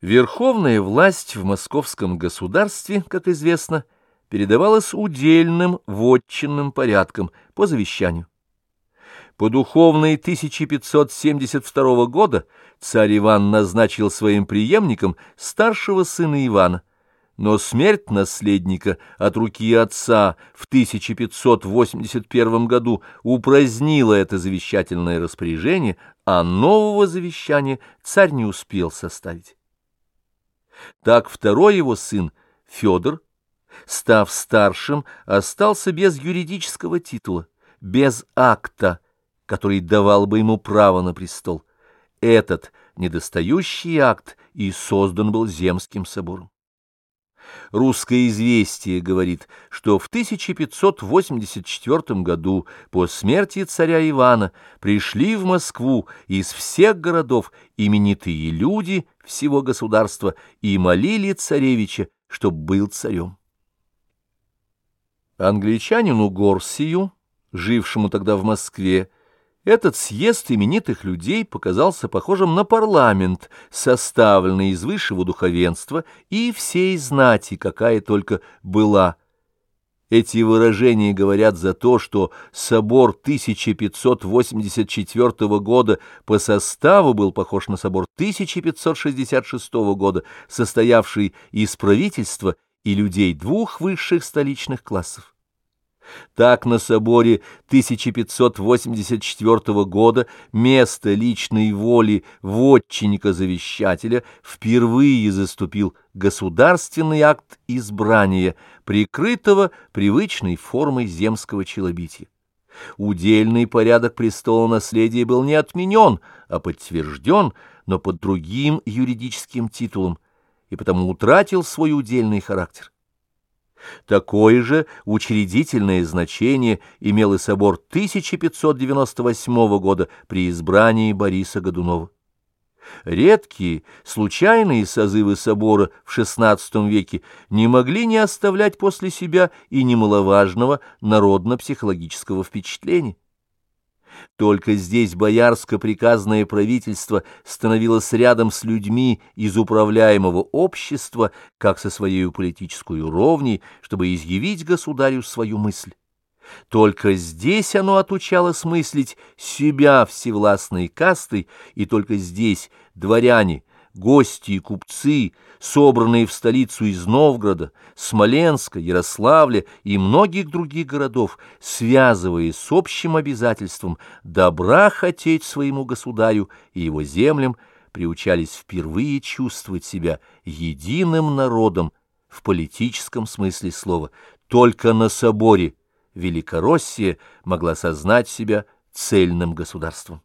Верховная власть в московском государстве, как известно, передавалась удельным вотчинным порядком по завещанию. По духовной 1572 года царь Иван назначил своим преемником старшего сына Ивана, но смерть наследника от руки отца в 1581 году упразднила это завещательное распоряжение, а нового завещания царь не успел составить. Так второй его сын, Федор, став старшим, остался без юридического титула, без акта, который давал бы ему право на престол. Этот недостающий акт и создан был Земским собором. Русское известие говорит, что в 1584 году по смерти царя Ивана пришли в Москву из всех городов именитые люди всего государства и молили царевича, чтоб был царем. Англичанину Горсию, жившему тогда в Москве, этот съезд именитых людей показался похожим на парламент, составленный из высшего духовенства и всей знати, какая только была. Эти выражения говорят за то, что собор 1584 года по составу был похож на собор 1566 года, состоявший из правительства и людей двух высших столичных классов. Так на соборе 1584 года место личной воли вотчинника-завещателя впервые заступил государственный акт избрания, прикрытого привычной формой земского челобития. Удельный порядок престола наследия был не отменен, а подтвержден, но под другим юридическим титулом, и потому утратил свой удельный характер. Такое же учредительное значение имел и собор 1598 года при избрании Бориса Годунова. Редкие, случайные созывы собора в XVI веке не могли не оставлять после себя и немаловажного народно-психологического впечатления. Только здесь боярско-приказное правительство становилось рядом с людьми из управляемого общества, как со своей политической ровней, чтобы изъявить государю свою мысль. Только здесь оно отучалось мыслить себя всевластной кастой, и только здесь дворяне, гости и купцы, собранные в столицу из Новгорода, Смоленска, Ярославля и многих других городов, связываясь с общим обязательством добра хотеть своему государю и его землям, приучались впервые чувствовать себя единым народом в политическом смысле слова. Только на соборе Великороссия могла сознать себя цельным государством.